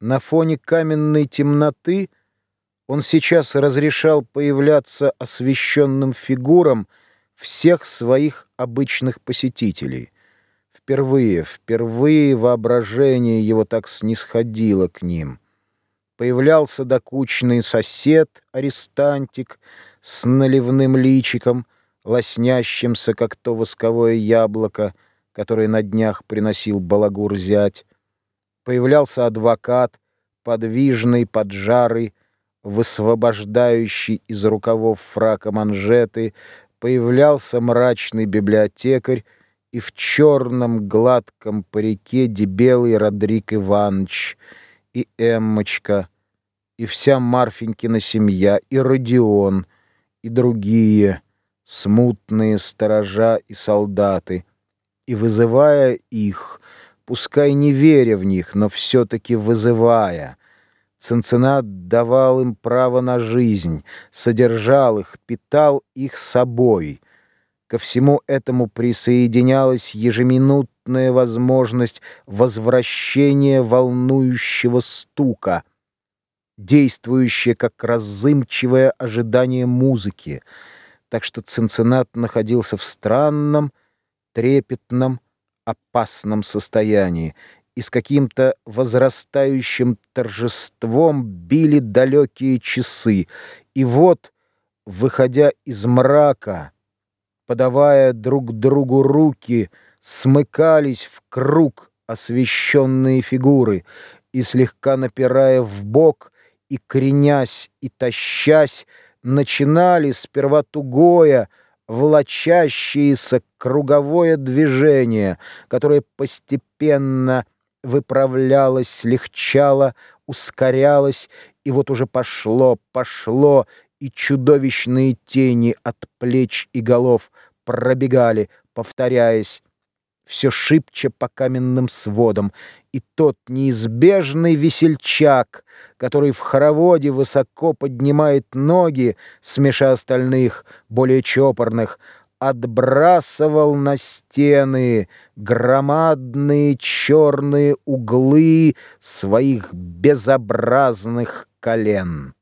На фоне каменной темноты он сейчас разрешал появляться освещенным фигурам всех своих обычных посетителей. Впервые, впервые воображение его так снисходило к ним. Появлялся докучный сосед-арестантик с наливным личиком, лоснящимся, как то восковое яблоко, которое на днях приносил балагур зять. Появлялся адвокат, подвижный, поджарый, высвобождающий из рукавов фрака манжеты, появлялся мрачный библиотекарь, и в черном гладком парике дебелый Родрик Иванович, и Эммочка, и вся Марфенькина семья, и Родион, и другие смутные сторожа и солдаты, и, вызывая их, пускай не веря в них, но все-таки вызывая. Цинциннат давал им право на жизнь, содержал их, питал их собой. Ко всему этому присоединялась ежеминутная возможность возвращения волнующего стука, действующая как разымчивое ожидание музыки, так что Цинциннат находился в странном, трепетном, опасном состоянии, и с каким-то возрастающим торжеством били далекие часы. И вот, выходя из мрака, подавая друг другу руки, смыкались в круг освещенные фигуры и, слегка напирая в бок и кренясь и тащась, начинали сперва тугое, влачащееся круговое движение, которое постепенно выправлялось, слегчало, ускорялось, и вот уже пошло, пошло, и чудовищные тени от плеч и голов пробегали, повторяясь, все шибче по каменным сводам, и тот неизбежный весельчак, который в хороводе высоко поднимает ноги, смеша остальных, более чопорных, отбрасывал на стены громадные черные углы своих безобразных колен.